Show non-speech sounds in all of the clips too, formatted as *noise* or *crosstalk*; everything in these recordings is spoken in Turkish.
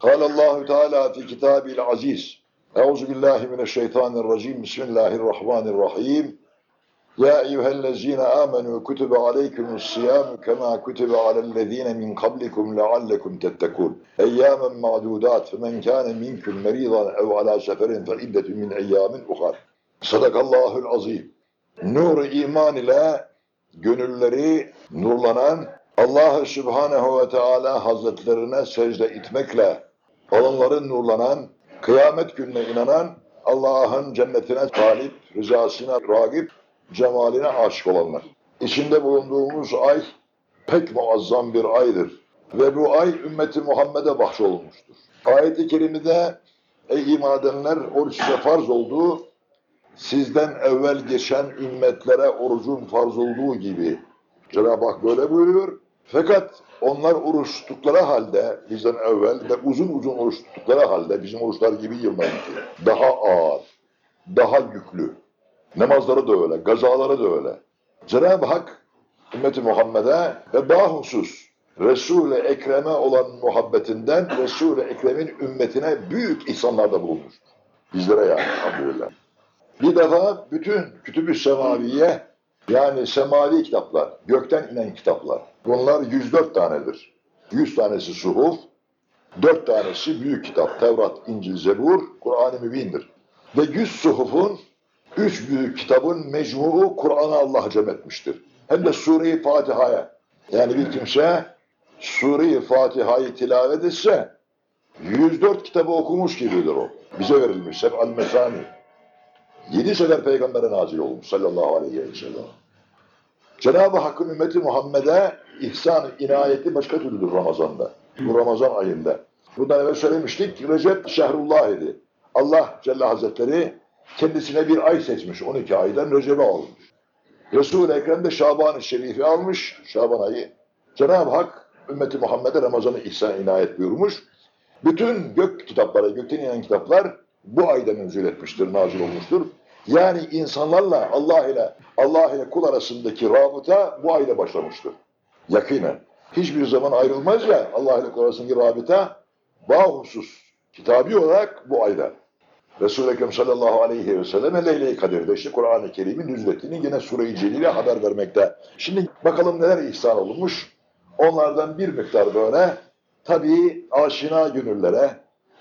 قال الله تعالى في كتابه العزيز أعوذ بالله من الشيطان الرجيم بسم الله الرحمن الرحيم يا أيها الذين آمنوا كتب عليكم الصيام كما كتب على الذين من قبلكم لعلكم تتقون أياما معدودات فمن كان منكم مريضا أو على سفر فعدة من أيام أخرى صدق الله العظيم Nur iman ile gönülleri nurlanan Allah Subhanahu ve Teala Hazretlerine secde itmekle alınları nurlanan, kıyamet gününe inanan, Allah'ın cennetine talip, rızasına ragip, cemaline aşık olanlar. İçinde bulunduğumuz ay pek muazzam bir aydır. Ve bu ay ümmeti Muhammed'e bahşolmuştur. Ayet-i kerimede ey iman edenler oruç size farz olduğu sizden evvel geçen ümmetlere orucun farz olduğu gibi Cenab-ı Hak böyle buyuruyor. Fakat onlar oruç tuttukları halde bizden evvel ve uzun uzun oruç tuttukları halde bizim oruçlar gibi yıllarınki daha ağır, daha yüklü. Namazları da öyle, gazaları da öyle. Cenab-ı Hak ümmeti Muhammed'e ve bahusus Resul-i Ekrem'e olan muhabbetinden Resul-i Ekrem'in ümmetine büyük ihsanlarda bulunmuştur. Bizlere yani elhamdülillah. Bir defa bütün kütüb-ü semaviye yani semavi kitaplar, gökten inen kitaplar. Bunlar 104 tanedir. 100 tanesi suhuf, 4 tanesi büyük kitap. Tevrat, İncil, Zebur, Kur'an-ı Mübin'dir. Ve 100 suhufun, 3 büyük kitabın mecmuu Kur'an'a Allah cem etmiştir. Hem de Sure-i Fatiha'ya. Yani bir kimse Sure-i Fatiha'yı tilavet etse 104 kitabı okumuş gibidir o. Bize verilmiş. Seb'al Mesani. Yedi sefer peygambere nazil olmuş sallallahu aleyhi ve sellem. Cenab-ı Hakk'ın ümmeti Muhammed'e ihsan inayeti başka türlüdür Ramazan'da. Bu Ramazan ayında. Bundan evvel söylemiştik. Recep Şehrullah idi. Allah Celle Hazretleri kendisine bir ay seçmiş. 12 aydan Recep'i almış. Resul-i Ekrem de Şaban-ı Şerif'i almış. Şaban ayı. Cenab-ı Hak ümmeti Muhammed'e Ramazan'ı ihsan inayet buyurmuş. Bütün gök kitapları, gökten inen kitaplar bu ayda nüzul etmiştir, nazil olmuştur. Yani insanlarla Allah ile Allah ile kul arasındaki rabıta bu ayda başlamıştır. Yakinen. Hiçbir zaman ayrılmaz ya Allah ile kul arasındaki rabıta bahusus kitabi olarak bu ayda. Resul-i sallallahu aleyhi ve sellem Leyle-i Kadir'de işte Kur'an-ı Kerim'in nüzletini yine Sure-i Celil'e haber vermekte. Şimdi bakalım neler ihsan olmuş. Onlardan bir miktar böyle tabii aşina gönüllere,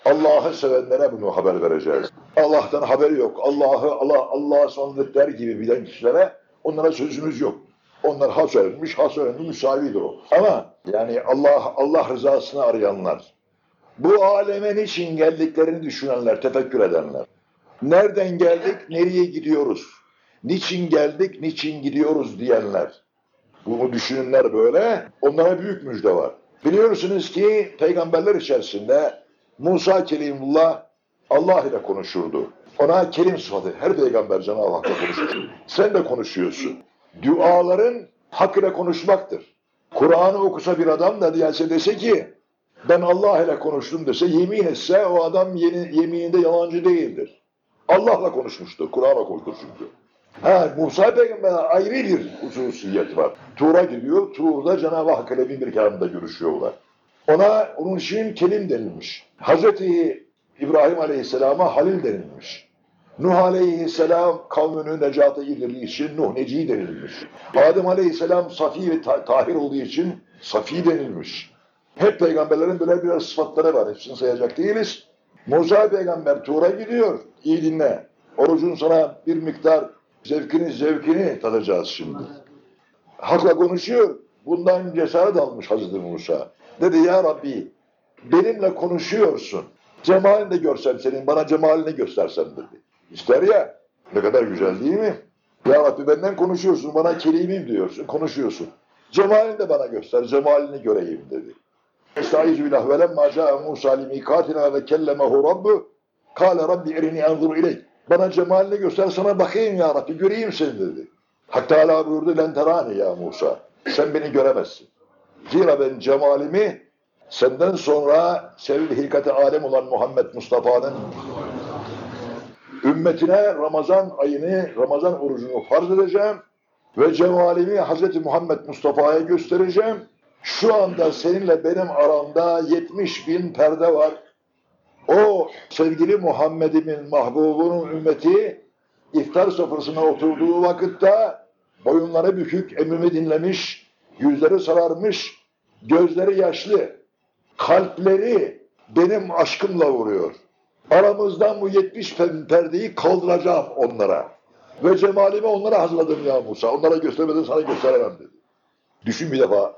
Allah'ı sevenlere bunu haber vereceğiz. Allah'tan haberi yok. Allah'ı Allah Allah'a sonunda der gibi bilen kişilere onlara sözümüz yok. Onlar has öğrenmiş, has öğrenmiş müsavidir o. Ama yani Allah Allah rızasını arayanlar, bu aleme niçin geldiklerini düşünenler, tefekkür edenler. Nereden geldik, nereye gidiyoruz? Niçin geldik, niçin gidiyoruz diyenler. Bunu düşünenler böyle, onlara büyük müjde var. Biliyorsunuz ki peygamberler içerisinde Musa Kelimullah Allah ile konuşurdu. Ona kelim sıfatı. Her peygamber Cenab-ı Hak'la konuşur. Sen de konuşuyorsun. Duaların hak ile konuşmaktır. Kur'an'ı okusa bir adam da diyelse dese ki ben Allah ile konuştum dese yemin etse o adam yeni, yemininde yalancı değildir. Allah'la konuşmuştu. Kur'an'la konuştu çünkü. Ha, Musa peygamber'e ayrı bir hususiyet var. Tuğra gidiyor. Tuğra'da Cenab-ı Hak ile bin bir kelamda görüşüyorlar. Ona onun için kelim denilmiş. Hazreti İbrahim Aleyhisselam'a Halil denilmiş. Nuh Aleyhisselam kavminin necata ilerliği için Nuh Neci denilmiş. Adem Aleyhisselam Safi ve ta Tahir olduğu için Safi denilmiş. Hep peygamberlerin böyle biraz sıfatları var. Hepsini sayacak değiliz. Musa peygamber Tuğra gidiyor. İyi dinle. Orucun sana bir miktar zevkini zevkini tadacağız şimdi. Hakla konuşuyor. Bundan cesaret almış Hazreti Musa. Dedi ya Rabbi benimle konuşuyorsun. Cemalini de görsem senin bana cemalini göstersen dedi. İster ya ne kadar güzel değil mi? Ya Rabbi benden konuşuyorsun bana kelimim diyorsun konuşuyorsun. Cemalini de bana göster cemalini göreyim dedi. Estaizu billah ve ca'a Musa li mikatina ve kellemehu rabbu kâle rabbi erini enzur ileyk. Bana cemalini göster sana bakayım ya Rabbi göreyim seni dedi. Hatta Teala buyurdu len terani ya Musa. Sen beni göremezsin. Zira ben cemalimi senden sonra sevil hilkati alem olan Muhammed Mustafa'nın ümmetine Ramazan ayını, Ramazan orucunu farz edeceğim ve cemalimi Hz. Muhammed Mustafa'ya göstereceğim. Şu anda seninle benim aramda 70 bin perde var. O sevgili Muhammed'imin mahbubunun ümmeti iftar sofrasına oturduğu vakitte boyunları bükük emrimi dinlemiş, yüzleri sararmış, gözleri yaşlı, kalpleri benim aşkımla vuruyor. Aramızdan bu 70 per- perdeyi kaldıracağım onlara. Ve cemalimi onlara hazırladım ya Musa. Onlara göstermeden sana gösteremem dedi. Düşün bir defa.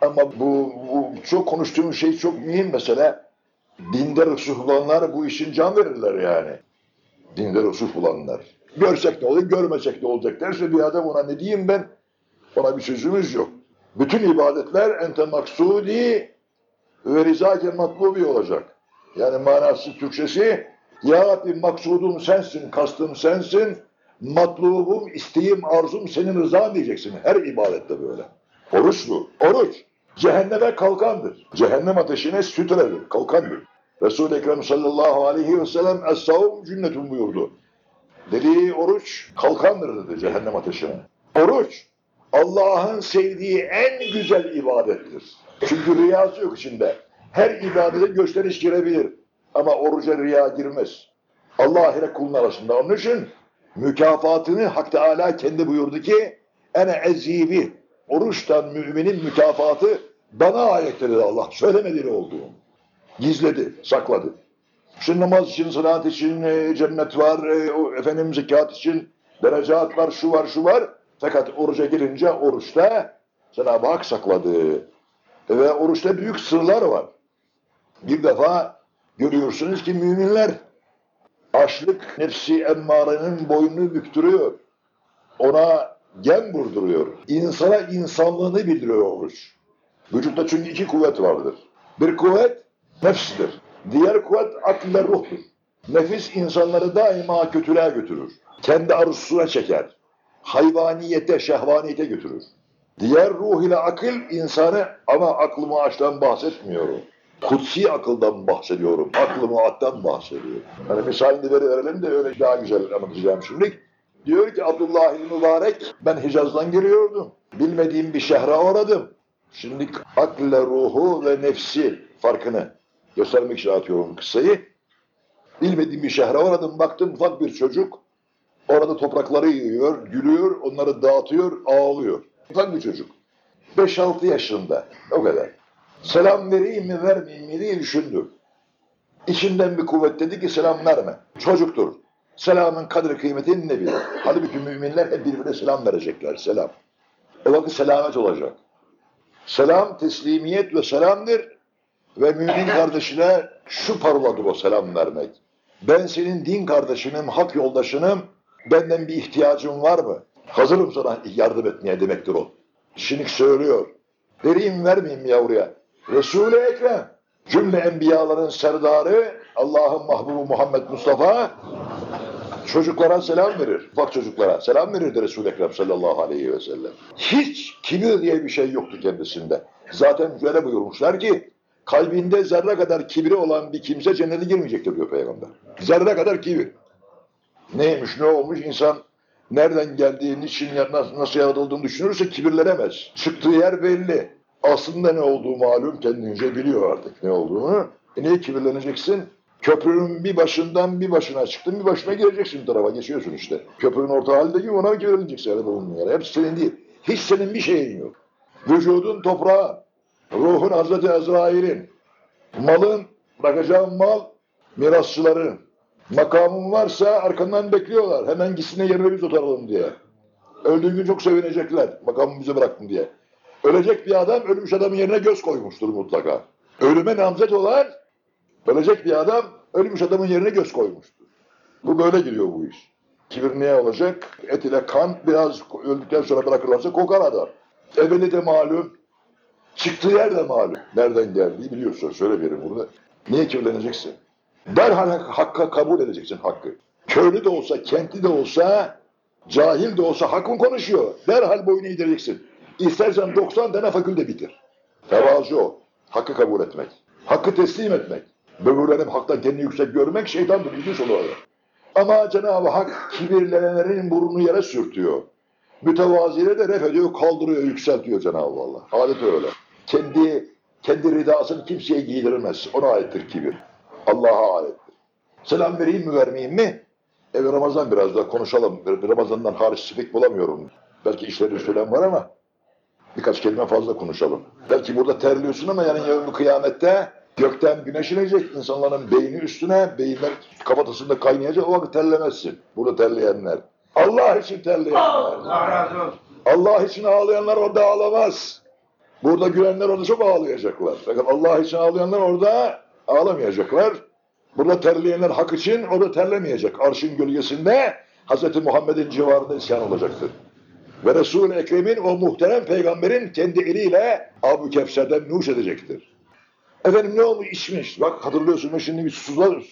Ama bu, bu çok konuştuğum şey çok mühim mesele. Dinde rusuh bulanlar bu işin can verirler yani. Dinde rusuh bulanlar. Görsek ne olur, görmesek ne olacak derse bir adam ona ne diyeyim ben? Ona bir sözümüz yok. Bütün ibadetler ente maksudi ve rizake matlubi olacak. Yani manası Türkçesi Ya Rabbi maksudum sensin, kastım sensin, matlubum, isteğim, arzum senin rızan diyeceksin. Her ibadette böyle. Oruç bu. Oruç. Cehenneme kalkandır. Cehennem ateşine sütredir, kalkandır. Resul-i Ekrem sallallahu aleyhi ve sellem Es-savum cünnetun buyurdu. Dedi oruç kalkandır dedi cehennem ateşine. Oruç Allah'ın sevdiği en güzel ibadettir. Çünkü riyası yok içinde. Her ibadete gösteriş girebilir. Ama oruca riya girmez. Allah ile kulun arasında. Onun için mükafatını Hak Teala kendi buyurdu ki ene ezibi oruçtan müminin mükafatı bana aittir dedi Allah. Söylemedi ne olduğunu. Gizledi, sakladı. Şimdi namaz için, salat için e, cennet var, e, efendim zekat için derecat var, şu var, şu var. Fakat oruca girince oruçta Cenab-ı Hak sakladı. Ve oruçta büyük sırlar var. Bir defa görüyorsunuz ki müminler açlık nefsi emmarenin boynunu büktürüyor. Ona gem vurduruyor. İnsana insanlığını bildiriyor oruç. Vücutta çünkü iki kuvvet vardır. Bir kuvvet nefstir. Diğer kuvvet akl ve ruhtur. Nefis insanları daima kötülüğe götürür. Kendi arzusuna çeker. Hayvaniyete, şehvaniyete götürür. Diğer ruh ile akıl insanı ama aklımı açtan bahsetmiyorum. Kutsi akıldan bahsediyorum. Aklımı attan bahsediyorum. Hani misalini verelim de öyle daha güzel anlatacağım şimdi. Diyor ki Abdullah Mübarek ben Hicaz'dan geliyordum. Bilmediğim bir şehre uğradım. Şimdi akle ruhu ve nefsi farkını göstermek için atıyorum kıssayı. Bilmediğim bir şehre uğradım. Baktım ufak bir çocuk orada toprakları yiyor, gülüyor, onları dağıtıyor, ağlıyor. Ufak bir çocuk. 5-6 yaşında. O kadar. Selam vereyim mi vermeyeyim mi diye düşündü. İçinden bir kuvvet dedi ki selam verme. Çocuktur. Selamın kadri kıymetini ne bilir? Halbuki müminler hep birbirine selam verecekler. Selam. O vakit selamet olacak. Selam teslimiyet ve selamdır. Ve mümin kardeşine şu paroladır o selam vermek. Ben senin din kardeşinim, hak yoldaşınım. Benden bir ihtiyacın var mı? Hazırım sana yardım etmeye demektir o. Şimdi söylüyor. Vereyim vermeyeyim yavruya. Resul-i Ekrem cümle enbiyaların serdarı Allah'ın mahbubu Muhammed Mustafa çocuklara selam verir. Ufak çocuklara selam verirdi Resul-i Ekrem sallallahu aleyhi ve sellem. Hiç kibir diye bir şey yoktu kendisinde. Zaten şöyle buyurmuşlar ki kalbinde zerre kadar kibri olan bir kimse cennete girmeyecektir diyor Peygamber. Zerre kadar kibir. Neymiş ne olmuş insan nereden geldiği, niçin nasıl, nasıl yaratıldığını düşünürse kibirlenemez. Çıktığı yer belli. Aslında ne olduğu malum kendince biliyor artık ne olduğunu. E niye kibirleneceksin? Köprünün bir başından bir başına çıktın, bir başına gireceksin bir tarafa, geçiyorsun işte. Köprünün orta halinde gibi ona kibirleneceksin yani bulunduğun yere. Hepsi senin değil. Hiç senin bir şeyin yok. Vücudun toprağın, ruhun Hazreti Ezrail'in, malın, bırakacağın mal, mirasçıların. Makamın varsa arkandan bekliyorlar. Hemen gitsin yerine biz oturalım diye. Öldüğün gün çok sevinecekler. Makamı bize bıraktın diye. Ölecek bir adam ölmüş adamın yerine göz koymuştur mutlaka. Ölüme namzet olan ölecek bir adam ölmüş adamın yerine göz koymuştur. Bu böyle gidiyor bu iş. Kibir neye olacak? Et ile kan biraz öldükten sonra bırakırlarsa kokar adam. Evveli de malum. Çıktığı yer de malum. Nereden geldiği biliyorsun. Söyle verin burada. Niye kirleneceksin? Derhal hakka kabul edeceksin hakkı. Köylü de olsa, kentli de olsa, cahil de olsa hakkın konuşuyor. Derhal boyunu eğdireceksin. İstersen 90 tane fakülte bitir. Tevazu o. Hakkı kabul etmek. Hakkı teslim etmek. Böbürlenip haktan kendini yüksek görmek şeytandır, iblis olur. Ama Cenab-ı Hak kibirlenenlerin burnunu yere sürtüyor. Mütevazile de ref ediyor, kaldırıyor, yükseltiyor Cenab-ı Allah. Adeti öyle. Kendi kendi ridasını kimseye giydirmez. Ona aittir kibir. Allah'a ait. Selam vereyim mi vermeyeyim mi? Evet Ramazan biraz daha konuşalım. Ramazan'dan hariç spik bulamıyorum. Belki işleri söylen var ama birkaç kelime fazla konuşalım. Belki burada terliyorsun ama yarın bu kıyamette gökten güneş inecek. insanların beyni üstüne, beyinler kafatasında kaynayacak. O vakit terlemezsin. Burada terleyenler. Allah için terleyenler. Allah razı olsun. Allah için ağlayanlar orada ağlamaz. Burada gülenler orada çok ağlayacaklar. Fakat Allah için ağlayanlar orada ağlamayacaklar. Burada terleyenler hak için orada terlemeyecek. Arşın gölgesinde Hz. Muhammed'in civarında isyan olacaktır. Ve Resul-i Ekrem'in o muhterem peygamberin kendi eliyle Abu Kevser'den nuş edecektir. Efendim ne olmuş içmiş. Bak hatırlıyorsun mu şimdi bir suza, su,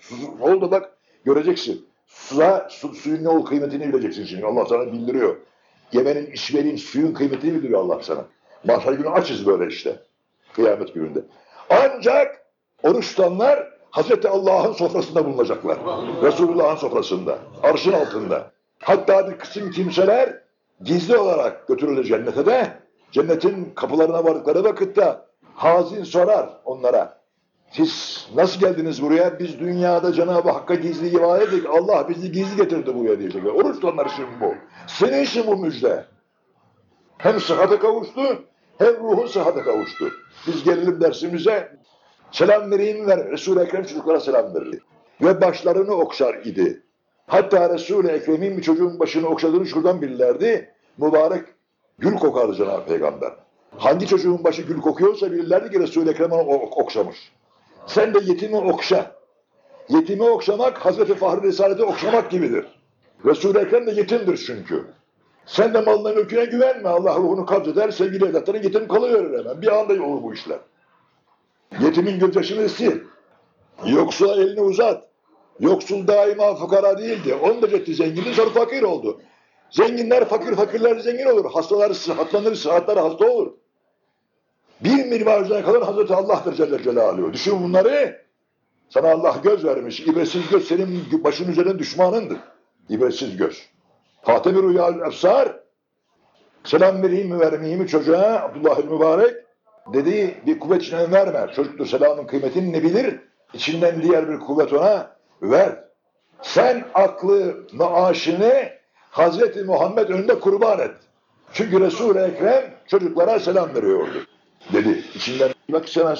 su, su- ne oldu bak göreceksin. Suza, su, suyun ne ol kıymetini bileceksin şimdi. Allah sana bildiriyor. Yemenin, içmenin, suyun kıymetini bildiriyor Allah sana. Mahşer günü açız böyle işte. Kıyamet gününde. Ancak oruç tutanlar Hazreti Allah'ın sofrasında bulunacaklar. Resulullah'ın sofrasında. Arşın altında. Hatta bir kısım kimseler gizli olarak götürülür cennete de cennetin kapılarına vardıkları vakitte hazin sorar onlara. Siz nasıl geldiniz buraya? Biz dünyada Cenab-ı Hakk'a gizli ettik. Allah bizi gizli getirdi buraya diyecekler. Oruç tutanlar için bu. Senin için bu müjde. Hem sıhhate kavuştu hem ruhun sıhhate kavuştu. Biz gelelim dersimize selam vereyim ver. Resul-i Ekrem çocuklara selam verirdi. Ve başlarını okşar idi. Hatta Resul-i Ekrem'in bir çocuğun başını okşadığını şuradan bilirlerdi. Mübarek gül kokardı Cenab-ı Peygamber. Hangi çocuğun başı gül kokuyorsa bilirlerdi ki Resul-i Ekrem onu ok- okşamış. Sen de yetimi okşa. Yetimi okşamak Hazreti Fahri Risalet'i okşamak gibidir. Resul-i Ekrem de yetimdir çünkü. Sen de malına mülküne güvenme. Allah ruhunu kabz eder, sevgili evlatların yetim kalıverir hemen. Bir anda olur bu işler. Yetimin gözyaşını sil. Yoksula elini uzat. Yoksul daima fukara değildi. Onun cetti zengindi sonra fakir oldu. Zenginler fakir, fakirler zengin olur. Hastalar sıhhatlanır, sıhhatler hasta olur. Bir milyar üzerine kadar Hazreti Allah'tır Celle Celaluhu. Düşün bunları. Sana Allah göz vermiş. İbretsiz göz senin başın üzerine düşmanındır. İbretsiz göz. Fatih-i Rüyâ Efsar selam vereyim mi vermeyeyim mi çocuğa Abdullah el Mübarek dedi bir kuvvet içine verme. Çocuktur selamın kıymetini ne bilir? İçinden diğer bir kuvvet ona ver. Sen aklı maaşını Hazreti Muhammed önünde kurban et. Çünkü Resul-i Ekrem çocuklara selam veriyordu. Dedi. İçinden bak sana,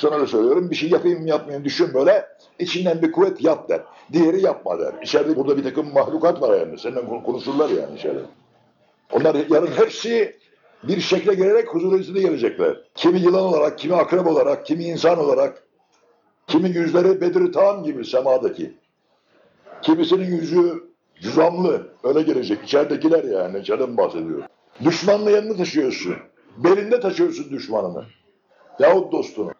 sana da söylüyorum bir şey yapayım mı yapmayayım düşün böyle. İçinden bir kuvvet yap der. Diğeri yapma der. İçeride burada bir takım mahlukat var yani. Seninle kon- konuşurlar yani içeride. Onlar yarın hepsi bir şekle gelerek huzur içinde gelecekler. Kimi yılan olarak, kimi akrep olarak, kimi insan olarak, kimi yüzleri Bedir-i Tam gibi semadaki. Kimisinin yüzü cüzamlı, öyle gelecek. İçeridekiler yani, canım bahsediyor. Düşmanla yanını taşıyorsun. Belinde taşıyorsun düşmanını. Yahut dostunu.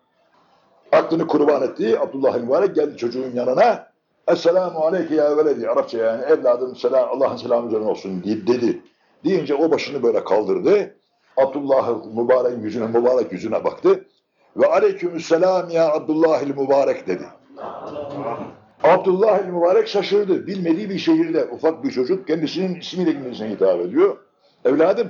Aklını kurban ettiği Abdullah Mübarek geldi çocuğun yanına. Esselamu aleyke ya veledi. Arapça yani evladım selam, Allah'ın selamı üzerine olsun dedi. Deyince o başını böyle kaldırdı. Abdullah mübarek yüzüne, mübarek yüzüne baktı. Ve aleykümselam ya Abdullah el Mübarek dedi. Abdullah el Mübarek şaşırdı. Bilmediği bir şehirde ufak bir çocuk kendisinin ismiyle kendisine hitap ediyor. Evladım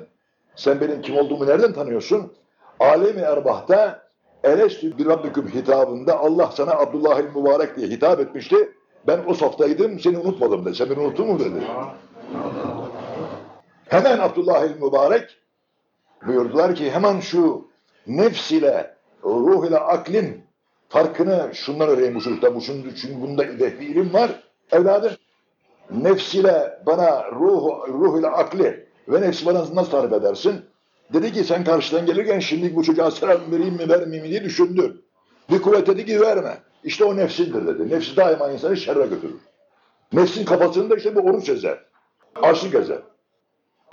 sen benim kim olduğumu nereden tanıyorsun? Alemi Erbah'ta Elestü bir Rabbiküm hitabında Allah sana Abdullah el Mübarek diye hitap etmişti. Ben o saftaydım seni unutmadım dedi. Sen beni unuttun mu dedi. Hemen Abdullah el Mübarek buyurdular ki hemen şu nefs ile ruh ile aklin farkını şundan öğreneyim bu çocukta. Bu çünkü, çünkü bunda bir ilim var. Evladım nefs ile bana ruh, ruh ile akli ve nefsi bana nasıl tarif edersin? Dedi ki sen karşıdan gelirken şimdi bu çocuğa selam vereyim mi vermeyeyim mi diye düşündün. Bir kuvvet dedi ki verme. İşte o nefsindir dedi. Nefsi daima insanı şerre götürür. Nefsin kafasında işte bir oruç ezer. Arşı gezer.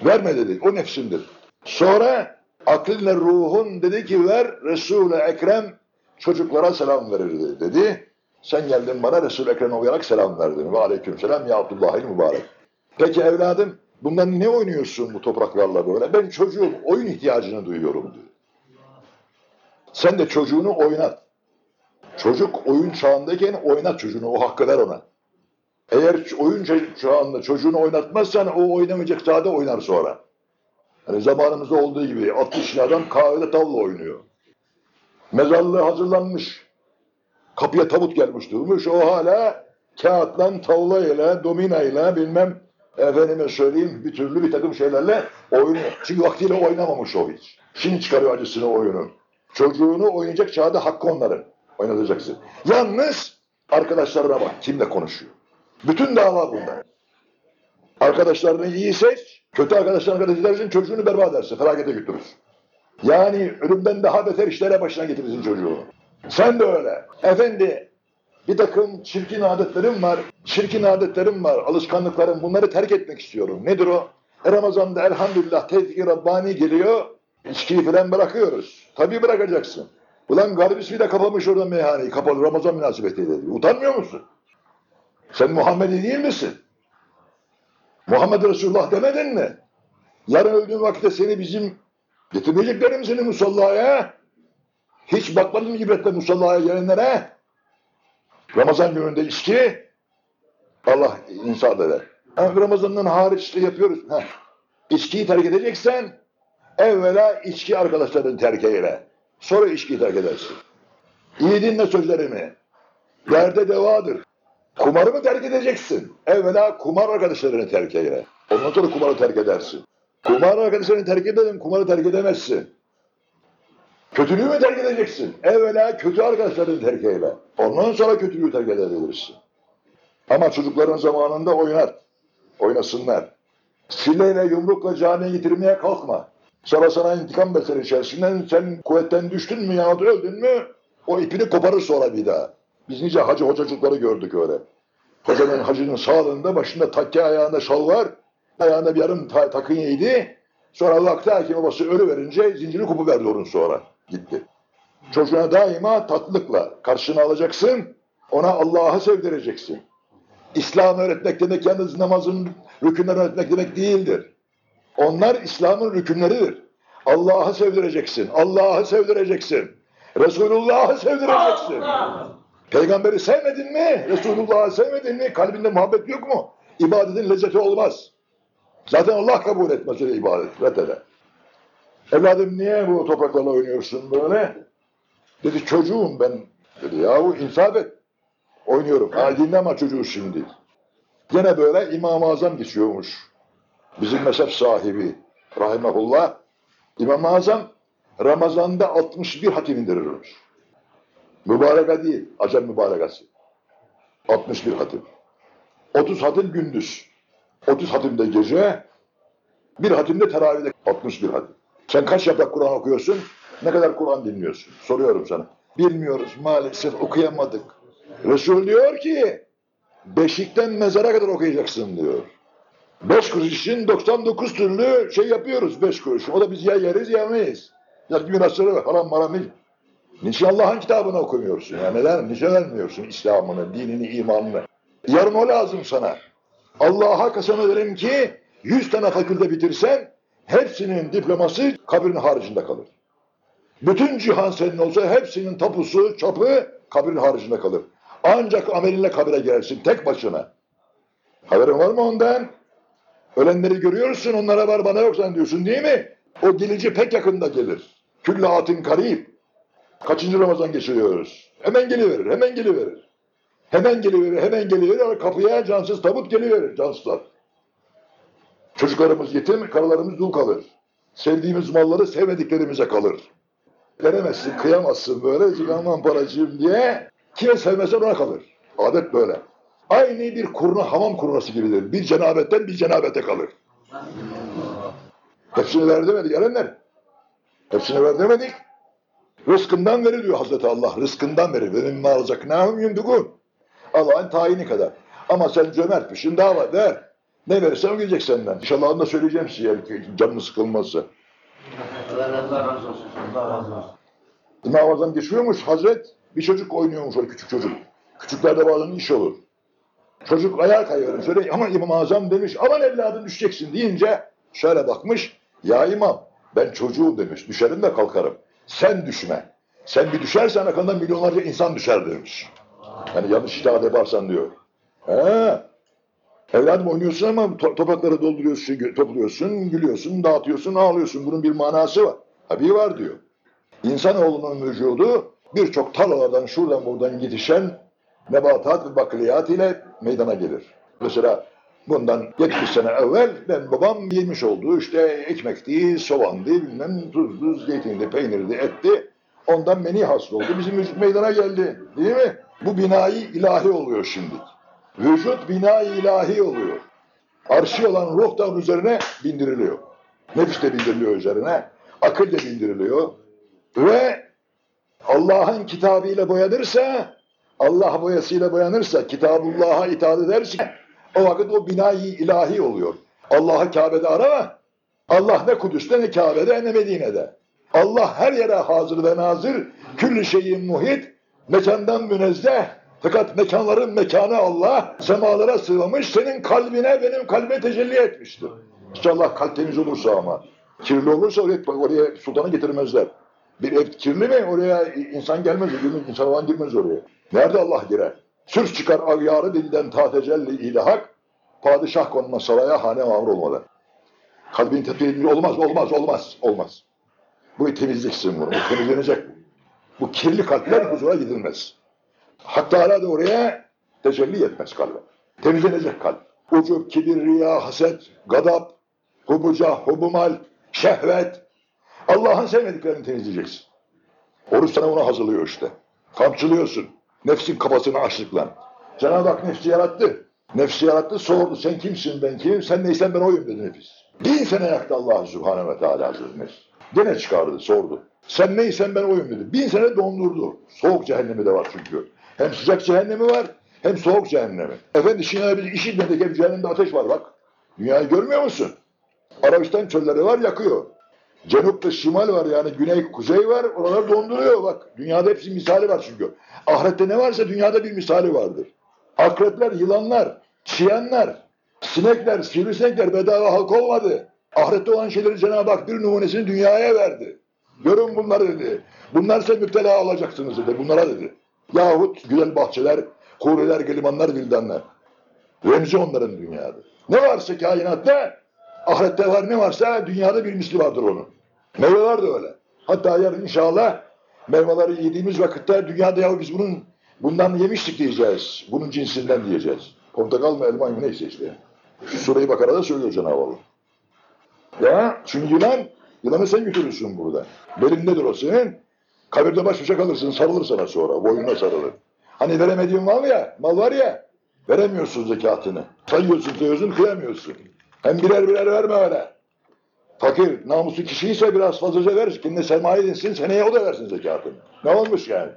Verme dedi. O nefsindir. Sonra aklınla ruhun dedi ki ver Resul-i Ekrem çocuklara selam verir dedi. Sen geldin bana Resul-i Ekrem'e uyarak selam verdin. Ve aleyküm selam ya Abdullah el Mübarek. Peki evladım bundan ne oynuyorsun bu topraklarla böyle? Ben çocuğum oyun ihtiyacını duyuyorum diyor. Sen de çocuğunu oynat. Çocuk oyun çağındayken oynat çocuğunu. O hakkı ver ona. Eğer oyun çağında çocuğunu oynatmazsan o oynamayacak çağda oynar sonra. Hani zamanımızda olduğu gibi 60 adam kahvede tavla oynuyor. Mezarlığı hazırlanmış. Kapıya tabut gelmiş durmuş. O hala kağıtla, tavlayla, dominayla bilmem efendime söyleyeyim bir türlü bir takım şeylerle oynuyor. Çünkü vaktiyle oynamamış o hiç. Şimdi çıkarıyor acısını oyunu. Çocuğunu oynayacak çağda hakkı onların. Oynatacaksın. Yalnız arkadaşlarına bak. Kimle konuşuyor? Bütün dava bunda. Arkadaşlarını iyi seç. Kötü arkadaşlarına arkadaş edersin çocuğunu berbat edersin. Felakete götürür. Yani ölümden daha beter işlere başına getirirsin çocuğu. Sen de öyle. Efendi bir takım çirkin adetlerim var. Çirkin adetlerim var. Alışkanlıklarım. Bunları terk etmek istiyorum. Nedir o? E, Ramazan'da elhamdülillah tevfik Rabbani geliyor. İçkiyi falan bırakıyoruz. Tabii bırakacaksın. Ulan garbis bir de kapamış orada meyhaneyi. Kapalı Ramazan münasebetiyle. Utanmıyor musun? Sen Muhammed'i değil misin? Muhammed Resulullah demedin mi? Yarın öldüğün vakitte seni bizim getirmeyeceklerim seni musallaya. Hiç bakmadın mı ibretle musallaya gelenlere? Ramazan gününde içki Allah insan eder. Yani Ramazan'ın hariçte yapıyoruz. Heh. İçkiyi terk edeceksen evvela içki arkadaşlarını terk eyle. Sonra içkiyi terk edersin. İyi dinle sözlerimi. Derde devadır. Kumarı mı terk edeceksin? Evvela kumar arkadaşlarını terk eyle. Ondan sonra kumarı terk edersin. Kumar arkadaşlarını terk edelim, kumarı terk edemezsin. Kötülüğü mü terk edeceksin? Evvela kötü arkadaşlarını terk eyle. Ondan sonra kötülüğü terk edebilirsin. Ama çocukların zamanında oynar. Oynasınlar. Sileyle yumrukla camiye getirmeye kalkma. Sonra sana intikam besleri içerisinden sen kuvvetten düştün mü ya da öldün mü o ipini koparır sonra bir daha. Biz nice hacı hocacıkları gördük öyle. Hocanın hacının sağlığında başında takke ayağında şal var. Ayağında bir yarım ta takın yedi. Sonra vakti hakim babası ölü verince zinciri kopu verdi onun sonra. Gitti. Çocuğuna daima tatlılıkla karşına alacaksın. Ona Allah'ı sevdireceksin. İslam öğretmek demek yalnız namazın rükünlerini öğretmek demek değildir. Onlar İslam'ın rükünleridir. Allah'ı sevdireceksin. Allah'ı sevdireceksin. Resulullah'ı sevdireceksin. Peygamberi sevmedin mi? Resulullah'ı sevmedin mi? Kalbinde muhabbet yok mu? İbadetin lezzeti olmaz. Zaten Allah kabul etmez öyle ibadet. Retele. Evladım niye bu topraklarla oynuyorsun böyle? Dedi çocuğum ben. Dedi yahu insaf et. Oynuyorum. Ha, dinleme çocuğu şimdi. Gene böyle İmam-ı Azam geçiyormuş. Bizim mezhep sahibi rahimahullah. İmam-ı Azam Ramazan'da 61 hatim indirirmiş. Mübareka değil, acem mübarekası. 61 hatim. 30 hatim gündüz. 30 hatim de gece. Bir hatim de teravihde 61 hatim. Sen kaç yaprak Kur'an okuyorsun? Ne kadar Kur'an dinliyorsun? Soruyorum sana. Bilmiyoruz maalesef okuyamadık. Resul diyor ki beşikten mezara kadar okuyacaksın diyor. Beş kuruş için 99 türlü şey yapıyoruz beş kuruş. O da biz ya yeriz ya yemeyiz. Ya mirasları haram maram değil. Niçin Allah'ın kitabını okumuyorsun? Ya neden? Niçin vermiyorsun İslam'ını, dinini, imanını? Yarın o lazım sana. Allah'a kasem ederim ki 100 tane fakülte bitirsen hepsinin diploması kabrin haricinde kalır. Bütün cihan senin olsa hepsinin tapusu, çapı kabrin haricinde kalır. Ancak amelinle kabire girersin tek başına. Haberin var mı ondan? Ölenleri görüyorsun onlara var bana yok sen diyorsun değil mi? O gelici pek yakında gelir. Külle atın karib. Kaçıncı Ramazan geçiriyoruz? Hemen geliverir, hemen geliverir. Hemen geliverir, hemen geliverir. Kapıya cansız tabut geliverir, cansızlar. Çocuklarımız yetim, karılarımız dul kalır. Sevdiğimiz malları sevmediklerimize kalır. Veremezsin, kıyamazsın böyle, aman paracığım diye. Kime sevmesen ona kalır. Adet böyle. Aynı bir kurna, hamam kurnası gibidir. Bir cenabetten bir cenabete kalır. Hepsini ver demedik erenler. Hepsini ver demedik. Rızkından verir diyor Hazreti Allah. Rızkından verir. Benim ne alacak? Ne yumdugun? Allah'ın tayini kadar. Ama sen cömertmişsin daha var der. Ne verirsen gelecek senden. İnşallah onu da söyleyeceğim size canını sıkılması. Allah razı olsun. Allah razı olsun. İmam Azam geçiyormuş Hazret. Bir çocuk oynuyormuş öyle küçük çocuk. Küçüklerde bazen iş olur. Çocuk ayağa kayıyor. Söyle ama İmam Azam demiş aman evladım düşeceksin deyince şöyle bakmış. Ya imam ben çocuğum demiş. Düşerim de kalkarım. Sen düşme. Sen bir düşersen arkandan milyonlarca insan düşer demiş. Yani yanlış iştahat yaparsan diyor. He. Evladım oynuyorsun ama to- toprakları dolduruyorsun, topluyorsun, gülüyorsun, dağıtıyorsun, ağlıyorsun. Bunun bir manası var. Tabii var diyor. İnsanoğlunun vücudu birçok tarlalardan şuradan buradan yetişen nebatat ve bakliyat ile meydana gelir. Mesela bundan 70 sene evvel ben babam yemiş olduğu işte ekmekti, soğandı, bilmem tuzlu, zeytindi, peynirdi, etti. Ondan meni hasıl oldu. Bizim vücut meydana geldi. Değil mi? Bu binayı ilahi oluyor şimdi. Vücut binayı ilahi oluyor. Arşi olan ruh da üzerine bindiriliyor. Nefis de bindiriliyor üzerine. Akıl de bindiriliyor. Ve Allah'ın kitabıyla boyanırsa, Allah boyasıyla boyanırsa, kitabullah'a itaat ederse, o vakit o binayı ilahi oluyor. Allah'ı Kabe'de arama. Allah ne Kudüs'te ne Kabe'de ne Medine'de. Allah her yere hazır ve nazır, külli şeyin muhit, mekandan münezzeh, fakat mekanların mekanı Allah, semalara sığmamış, senin kalbine, benim kalbime tecelli etmiştir. İnşallah kalp temiz olursa ama. Kirli olursa oraya, oraya sultanı getirmezler. Bir ev kirli mi oraya insan gelmez, insan olan girmez oraya. Nerede Allah girer? Sür çıkar avyarı dilden ta tecelli ilahak, padişah konma saraya hane mamur olmalı. Kalbin tepkili olmaz, olmaz, olmaz, olmaz. Bu temizliksin bunu, bu temizlenecek bu. Bu kirli kalpler huzura gidilmez. Hatta da oraya tecelli etmez kalbe. Temizlenecek kalp. Ucub, kibir, riya, haset, gadap, hubuca, hubumal, şehvet. Allah'ın sevmediklerini temizleyeceksin. Oruç sana ona hazırlıyor işte. Kamçılıyorsun. Nefsin kafasını açlıkla. Cenab-ı Hak nefsi yarattı. Nefsi yarattı sordu. Sen kimsin ben kimim? Sen neysen ben oyum dedi nefis. Bin sene yaktı Allah Subhanahu ve Teala Hazretleri. Gene çıkardı sordu. Sen neysen ben oyum dedi. Bin sene dondurdu. Soğuk cehennemi de var çünkü. Hem sıcak cehennemi var hem soğuk cehennemi. Efendi şimdi biz işitmedik hep cehennemde ateş var bak. Dünyayı görmüyor musun? Arabistan çölleri var yakıyor. Cenupta şimal var yani güney kuzey var oralar donduruyor bak. Dünyada hepsi misali var çünkü. Ahirette ne varsa dünyada bir misali vardır. Akrepler, yılanlar, çiyanlar, sinekler, sivrisinekler bedava halk olmadı. Ahirette olan şeyleri Cenab-ı Hak bir numunesini dünyaya verdi. Görün bunları dedi. Bunlar size müptela olacaksınız dedi. Bunlara dedi. Yahut güzel bahçeler, huriler, gelimanlar, vildanlar. Remzi onların dünyada. Ne varsa kainatta, ahirette var ne varsa dünyada bir misli vardır onun. Meyveler de öyle. Hatta yarın inşallah meyveleri yediğimiz vakitte dünyada ya biz bunun bundan yemiştik diyeceğiz. Bunun cinsinden diyeceğiz. Portakal mı elma mı neyse işte. Şu Sure-i Bakara'da söylüyor Cenab-ı Allah. Ya çünkü yılan, yılanı sen götürürsün burada. Belindedir o senin. Kabirde baş başa kalırsın, sarılır sana sonra. Boynuna sarılır. Hani veremediğin mal ya, mal var ya, veremiyorsun zekatını. Sayıyorsun, sayıyorsun, kıyamıyorsun. Hem birer birer verme öyle. Fakir, namuslu kişiyse biraz fazlaca ver. Kendine sermaye edinsin, seneye o da versin zekatını. Ne olmuş yani?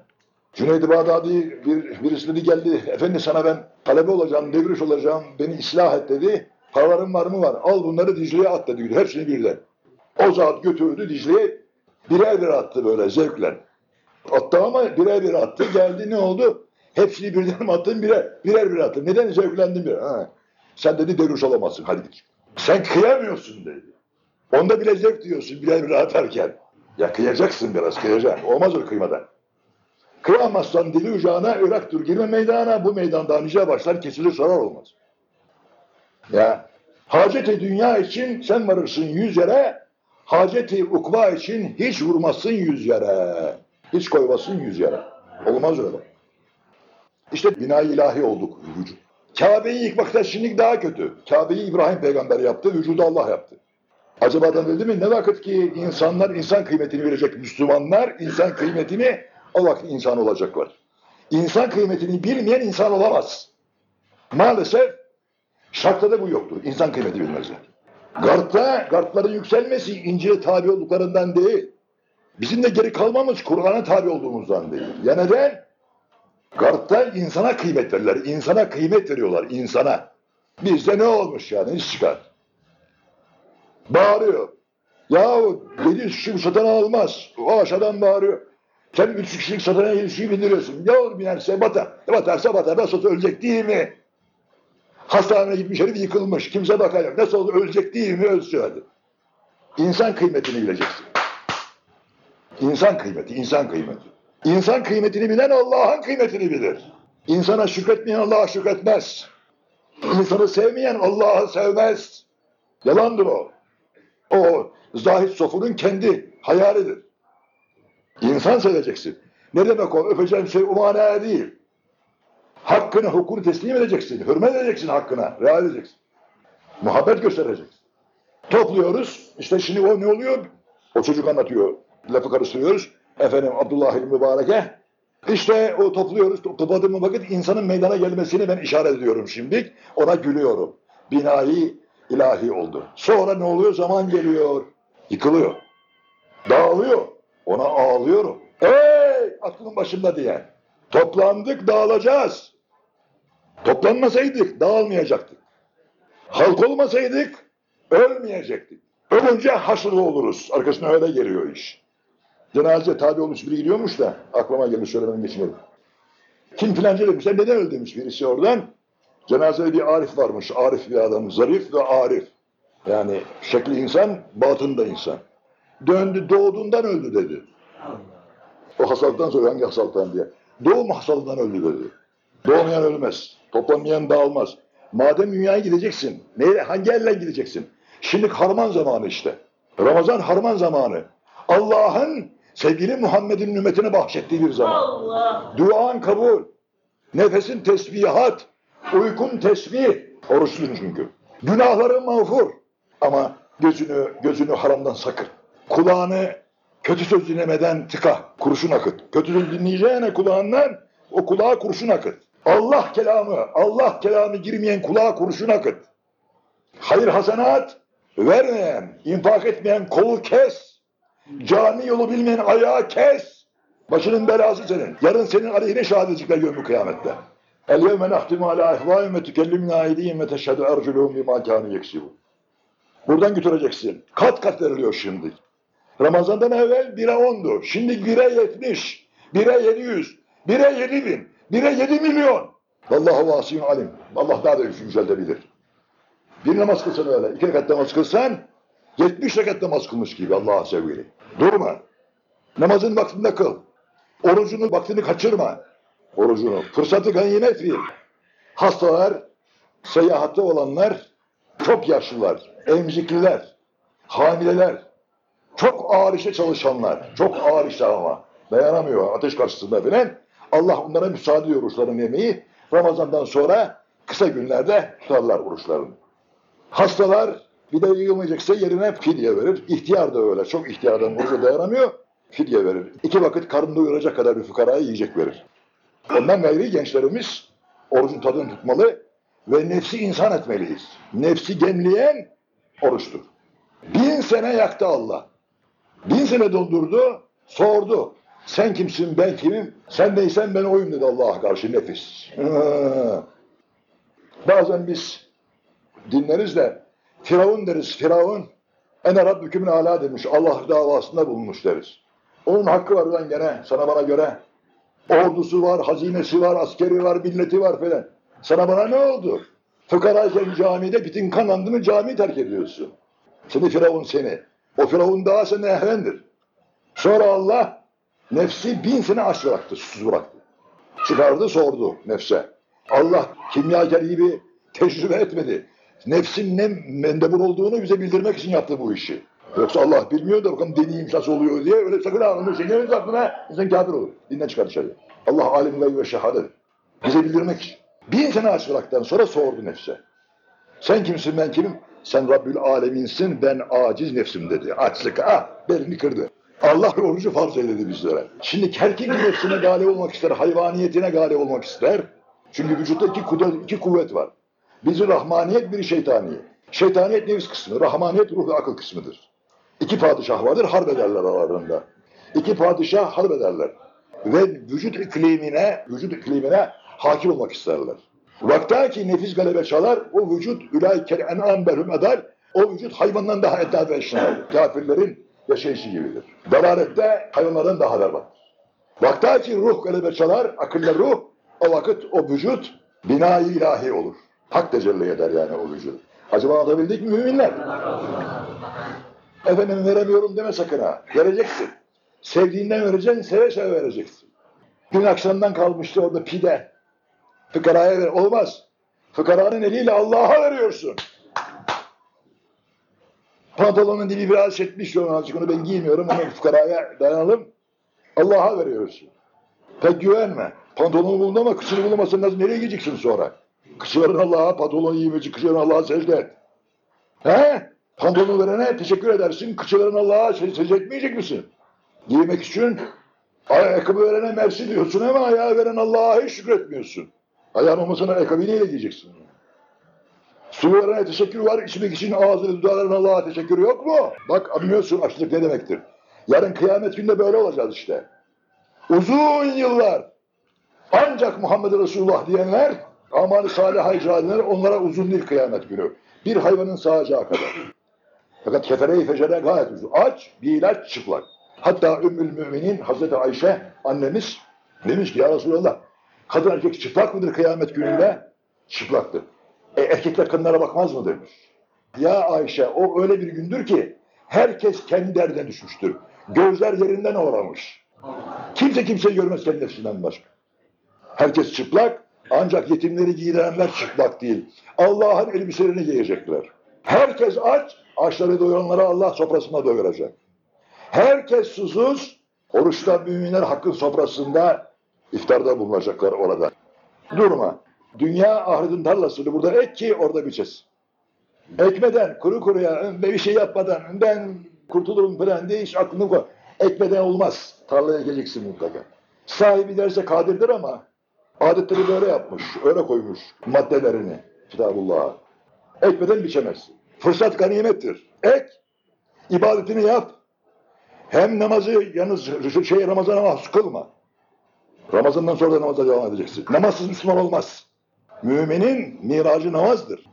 Cüneyd-i Bağdadi bir, birisi dedi geldi. Efendi sana ben talebe olacağım, devriş olacağım. Beni ıslah et dedi. Paralarım var mı var? Al bunları Dicle'ye at dedi. Hepsini birden. O zat götürdü Dicle'ye birer birer attı böyle zevkle. Attı ama birer birer attı. Geldi ne oldu? Hepsini birden mi attın birer, birer birer attın. Neden zevklendin bir? Ha. Sen dedi devriş olamazsın halbuki. Sen kıyamıyorsun dedi. Onda bile zevk diyorsun birer birer atarken. Ya kıyacaksın biraz kıyacaksın. Olmaz o kıymadan. Kıyamazsan dili ucağına Irak'tır girme meydana. Bu meydanda nice başlar kesilir sarar olmaz. Ya haceti dünya için sen varırsın yüz yere, haceti ukba için hiç vurmasın yüz yere. Hiç koymasın yüz yere. Olmaz öyle. İşte bina ilahi olduk vücut. Kabe'yi yıkmakta şimdi daha kötü. Kabe'yi İbrahim peygamber yaptı, vücudu Allah yaptı. Acaba adam dedi mi ne vakit ki insanlar insan kıymetini verecek Müslümanlar insan kıymetini o vakit insan olacaklar. İnsan kıymetini bilmeyen insan olamaz. Maalesef şartta bu yoktur. İnsan kıymeti bilmezler. Garpta, garpların yükselmesi İncil'e tabi olduklarından değil. Bizim de geri kalmamız Kur'an'a tabi olduğumuzdan değil. Ya neden? Garpta insana kıymet verirler. İnsana kıymet veriyorlar. insana. Bizde ne olmuş yani? İş çıkar. Bağırıyor. Yahu 700 kişi satan almaz. O aşağıdan bağırıyor. Sen 3 kişilik satana 700 kişiyi bindiriyorsun. Ya olur binerse batar. E batarsa batar. Nasıl olsa ölecek değil mi? Hastaneye gitmiş herif yıkılmış. Kimse bakacak. Nasıl olsa ölecek değil mi? Ölsün hadi. İnsan kıymetini bileceksin. İnsan kıymeti, insan kıymeti. İnsan kıymetini bilen Allah'ın kıymetini bilir. İnsana şükretmeyen Allah'a şükretmez. İnsanı sevmeyen Allah'ı sevmez. Yalandır o. O Zahid Sofur'un kendi hayalidir. İnsan seveceksin. Ne demek o? Öpeceğim şey manaya değil. Hakkını, hukukunu teslim edeceksin. Hürmet edeceksin hakkına. Real edeceksin. Muhabbet göstereceksin. Topluyoruz. İşte şimdi o ne oluyor? O çocuk anlatıyor. Lafı karıştırıyoruz. Efendim Abdullah il Mübarek'e. İşte o topluyoruz. Topladığım vakit insanın meydana gelmesini ben işaret ediyorum şimdi. Ona gülüyorum. Binayı ilahi oldu. Sonra ne oluyor? Zaman geliyor. Yıkılıyor. Dağılıyor. Ona ağlıyorum. Ey aklın başında diye. Toplandık dağılacağız. Toplanmasaydık dağılmayacaktık. Halk olmasaydık ölmeyecektik. Ölünce haşırlı oluruz. Arkasına öyle geliyor iş. Cenaze tabi olmuş biri gidiyormuş da aklıma geldi söylemem geçmedi. Kim filanca demişler neden öldü demiş birisi oradan. Cenazede bir Arif varmış. Arif bir adam. Zarif ve Arif. Yani şekli insan, batında insan. Döndü doğduğundan öldü dedi. O hastalıktan sonra hangi hastalıktan diye. Doğum hastalığından öldü dedi. Doğmayan ölmez. Toplanmayan dağılmaz. Madem dünyaya gideceksin, neyle, hangi elle gideceksin? Şimdi harman zamanı işte. Ramazan harman zamanı. Allah'ın sevgili Muhammed'in ümmetine bahşettiği bir zaman. Allah. Duan kabul. Nefesin tesbihat. Uykun tesbih. Oruçluyum çünkü. Günahların mağfur. Ama gözünü gözünü haramdan sakın. Kulağını kötü söz dinlemeden tıka. Kurşun akıt. Kötü söz dinleyeceğine kulağından o kulağa kurşun akıt. Allah kelamı, Allah kelamı girmeyen kulağa kurşun akıt. Hayır hasenat vermeyen, infak etmeyen kolu kes. Cami yolu bilmeyen ayağı kes. Başının belası senin. Yarın senin aleyhine şahit edecekler yevmi kıyamette. El yevme nahtimu ala ehvâhim ve tükellimna aydihim ve teşhedü erculuhum yeksibun. Buradan götüreceksin. Kat kat veriliyor şimdi. Ramazan'dan evvel bire ondu. Şimdi bire yetmiş. Bire yedi yüz. Bire yedi bin. Bire yedi milyon. Vallahu vasiyun alim. Allah daha da yüceltebilir. Bir namaz kılsan öyle. iki rekat namaz kılsan 70 rekat namaz kılmış gibi Allah'a sevgili. Durma. Namazın vaktinde kıl. Orucunu vaktini kaçırma. Orucunu. Fırsatı ganimet bil. Hastalar, seyahatte olanlar, çok yaşlılar, emzikliler, hamileler, çok ağır işe çalışanlar, çok ağır işe ama dayanamıyor ateş karşısında filan. Allah onlara müsaade ediyor oruçların yemeği. Ramazandan sonra kısa günlerde tutarlar oruçlarını. Hastalar bir de yığılmayacaksa yerine fidye verir. İhtiyar da öyle. Çok ihtiyardan oruca dayanamıyor. Fidye verir. İki vakit karnını doyuracak kadar bir fukaraya yiyecek verir. Ondan gayri gençlerimiz orucun tadını tutmalı ve nefsi insan etmeliyiz. Nefsi gemleyen oruçtur. Bin sene yaktı Allah. Bin sene dondurdu, sordu. Sen kimsin, ben kimim? Sen neysen ben oyum dedi Allah'a karşı nefis. *laughs* Bazen biz dinleriz de Firavun deriz, Firavun ene rabbükümün ala demiş. Allah davasında bulunmuş deriz. Onun hakkı var lan gene sana bana göre. Ordusu var, hazinesi var, askeri var, milleti var falan. Sana bana ne oldu? Fıkarayken camide bitin kanlandı mı camiyi terk ediyorsun. Seni Firavun seni. O Firavun daha seni ehvendir. Sonra Allah nefsi bin sene aç bıraktı, susuz bıraktı. Çıkardı sordu nefse. Allah kimyager gibi tecrübe etmedi. Nefsin ne mendebur olduğunu bize bildirmek için yaptı bu işi. Yoksa Allah bilmiyor da bakalım deneyim nasıl oluyor diye öyle sakın aklına şey gelmez aklına insan kafir olur. Dinden çıkar dışarıya. Allah alim gayb ve şehadet. Bize bildirmek için. Bin sene aç bıraktıktan sonra sordu nefse. Sen kimsin ben kimim? Sen Rabbül Aleminsin ben aciz nefsim dedi. Açlık ah belini kırdı. Allah *laughs* orucu farz eyledi bizlere. Şimdi herkes nefsine galip olmak ister, hayvaniyetine galip olmak ister. Çünkü vücutta iki, kudret, iki kuvvet var. Biri rahmaniyet, biri şeytaniyet. Şeytaniyet nefis kısmı, rahmaniyet ruh ve akıl kısmıdır. İki padişah vardır, harp ederler aralarında. İki padişah harp ederler. Ve vücut iklimine, vücut iklimine hakim olmak isterler. Vakta ki nefis galebe çalar, o vücut ülaykel en'am berhum eder, o vücut hayvandan daha ve eşnadır. Kafirlerin yaşayışı gibidir. Dalalette hayvanlardan daha berbattır. Vakta ki ruh galebe çalar, akılla ruh, o vakit o vücut binayı ilahi olur. Hak tecelli eder yani o vücut. Acaba anlatabildik mi müminler? Efendim veremiyorum deme sakın ha. Vereceksin. Sevdiğinden vereceksin, seve seve vereceksin. Dün akşamdan kalmıştı orada pide. Fıkaraya ver. Olmaz. Fıkaranın eliyle Allah'a veriyorsun. Pantolonun dibi biraz çekmiş azıcık onu ben giymiyorum ama fukaraya dayanalım. Allah'a veriyorsun. Pek güvenme. Pantolonu bulun ama kıçını bulamazsan nasıl nereye gideceksin sonra? Kıçların Allah'a, pantolonu giymeci, kıçların Allah'a secde et. He? Pantolonu verene teşekkür edersin, kıçların Allah'a se- secde etmeyecek misin? Giymek için ayakkabı verene mersi diyorsun ama ayağı veren Allah'a hiç şükretmiyorsun. Ayağın olmasına ayakkabıyı neyle giyeceksin? Su verene teşekkür var, içmek için ağzını dudağların Allah'a teşekkür yok mu? Bak anlıyorsun açlık ne demektir. Yarın kıyamet günde böyle olacağız işte. Uzun yıllar ancak Muhammed Resulullah diyenler, amal-i salih icra onlara uzun değil kıyamet günü. Bir hayvanın sağacağı kadar. Fakat kefere-i fecere gayet uzun. Aç, bir ilaç çıplak. Hatta Ümmül Müminin Hazreti Ayşe annemiz demiş ki ya Resulallah kadın erkek çıplak mıdır kıyamet gününde? Çıplaktır. E, erkekler kadınlara bakmaz mı demiş. Ya Ayşe o öyle bir gündür ki herkes kendi derdine düşmüştür. Gözler yerinden uğramış. Kimse kimseyi görmez kendi nefsinden başka. Herkes çıplak ancak yetimleri giydirenler çıplak değil. Allah'ın elbiselerini giyecekler. Herkes aç, açları doyuranlara Allah sofrasında doyuracak. Herkes susuz, oruçta müminler hakkın sofrasında iftarda bulunacaklar orada. Durma. Dünya ahiretin tarlasını burada ek ki orada biçesin. Ekmeden, kuru kuruya, bir şey yapmadan, ben kurtulurum falan diye hiç aklını koy. Ekmeden olmaz. Tarlaya geleceksin mutlaka. Sahibi derse kadirdir ama adetleri böyle yapmış, öyle koymuş maddelerini Kitabullah'a. Ekmeden biçemezsin. Fırsat ganimettir. Ek, ibadetini yap. Hem namazı yalnız şey Ramazan'a mahsus kılma. Ramazan'dan sonra da namaza devam edeceksin. Namazsız Müslüman olmaz. Müminin miracı namazdır.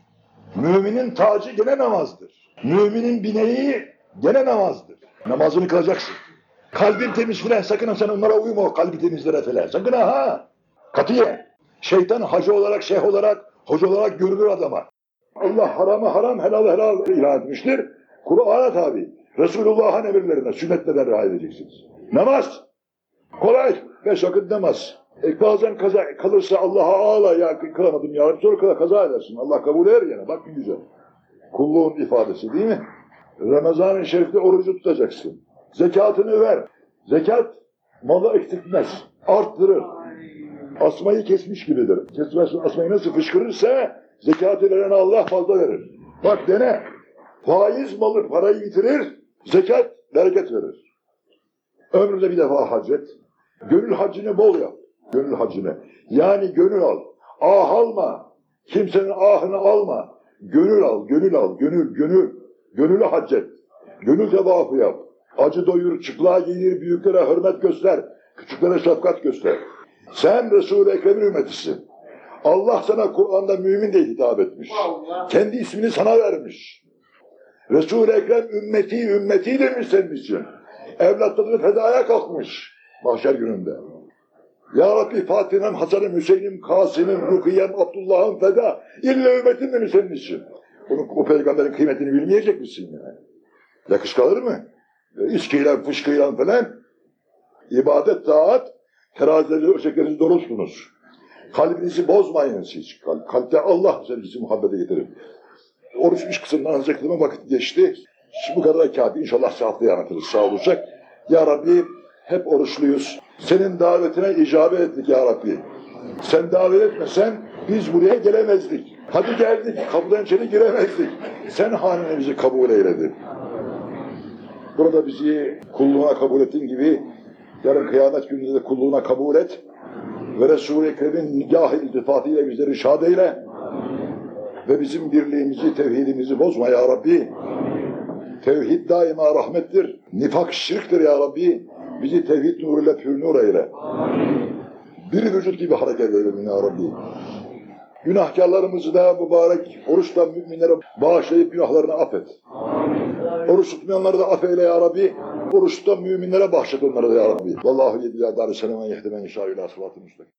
Müminin tacı gene namazdır. Müminin bineği gene namazdır. Namazını kılacaksın. Kalbin temiz filan sakın sen onlara uyma o kalbi temizlere filan. Sakın ha. Katiye. Şeytan hacı olarak, şeyh olarak, hoca olarak görünür adama. Allah haramı haram, helal helal ilan etmiştir. Kur'an'a tabi. Resulullah'ın emirlerine, sünnetlerine riayet edeceksiniz. Namaz. Kolay. Beş vakit namaz. E bazen kaza kalırsa Allah'a ağla ya kılamadım ya Rabbi sonra kıla kaza edersin. Allah kabul eder gene. Bak güzel. Kulluğun ifadesi değil mi? Ramazan-ı Şerif'te orucu tutacaksın. Zekatını ver. Zekat malı eksiltmez. Arttırır. Asmayı kesmiş gibidir. Kesmezsin asmayı nasıl fışkırırsa zekatı veren Allah fazla verir. Bak dene. Faiz malı parayı bitirir. Zekat bereket verir. Ömründe bir defa hac et. Gönül hacını bol yap. Gönül hacını. Yani gönül al. Ah alma. Kimsenin ahını alma. Gönül al, gönül al, gönül, gönül. Gönülü hac et. Gönül tevafı yap. Acı doyur, çıplığa giydir, büyüklere hürmet göster. Küçüklere şefkat göster. Sen Resul-i Ekrem'in ümmetisin. Allah sana Kur'an'da mümin diye hitap etmiş. Kendi ismini sana vermiş. Resul-i Ekrem ümmeti, ümmeti demiş senin için. Evlatlarını fedaya kalkmış mahşer gününde. Ya Rabbi Fatih'im, Hasan'ım, Hüseyin'im, Kasım'ım, Rukiye'm, Abdullah'ım feda. İlle ümmetin demiş senin için. Onun, o peygamberin kıymetini bilmeyecek misin yani? Yakış kalır mı? E, İçkiyle, fışkıyla falan. İbadet, taat, terazileri, ölçeklerinizi doğrultunuz. Kalbinizi bozmayınız hiç. Kal- Kalpte Allah sevgisi muhabbete getirir. Oruç iş kısmından anlayacaklığıma vakit geçti. Şimdi bu kadar kâfi. İnşallah haftaya anlatırız. Sağ olacak. Ya Rabbi hep oruçluyuz. Senin davetine icabet ettik ya Rabbi. Sen davet etmesen biz buraya gelemezdik. Hadi geldik. Kapıdan içeri giremezdik. Sen hanene bizi kabul eyledin. Burada bizi kulluğuna kabul ettiğin gibi yarın kıyamet gününde de kulluğuna kabul et. Ve Resul-i Ekrem'in nigah-ı iltifatıyla bizleri şad eyle. Ve bizim birliğimizi, tevhidimizi bozma ya Rabbi. Tevhid daima rahmettir. Nifak şirktir ya Rabbi. Bizi tevhid nuruyla pür nur eyle. Bir vücut gibi hareket edelim ya Rabbi. Günahkarlarımızı da mübarek oruçla müminlere bağışlayıp günahlarını affet. Oruç tutmayanları da affeyle ya Rabbi. Oruçta müminlere bahşet onları da ya Rabbi. Vallahu yedi ya dar senemen yehdi men inşa ila sıratı müstakim.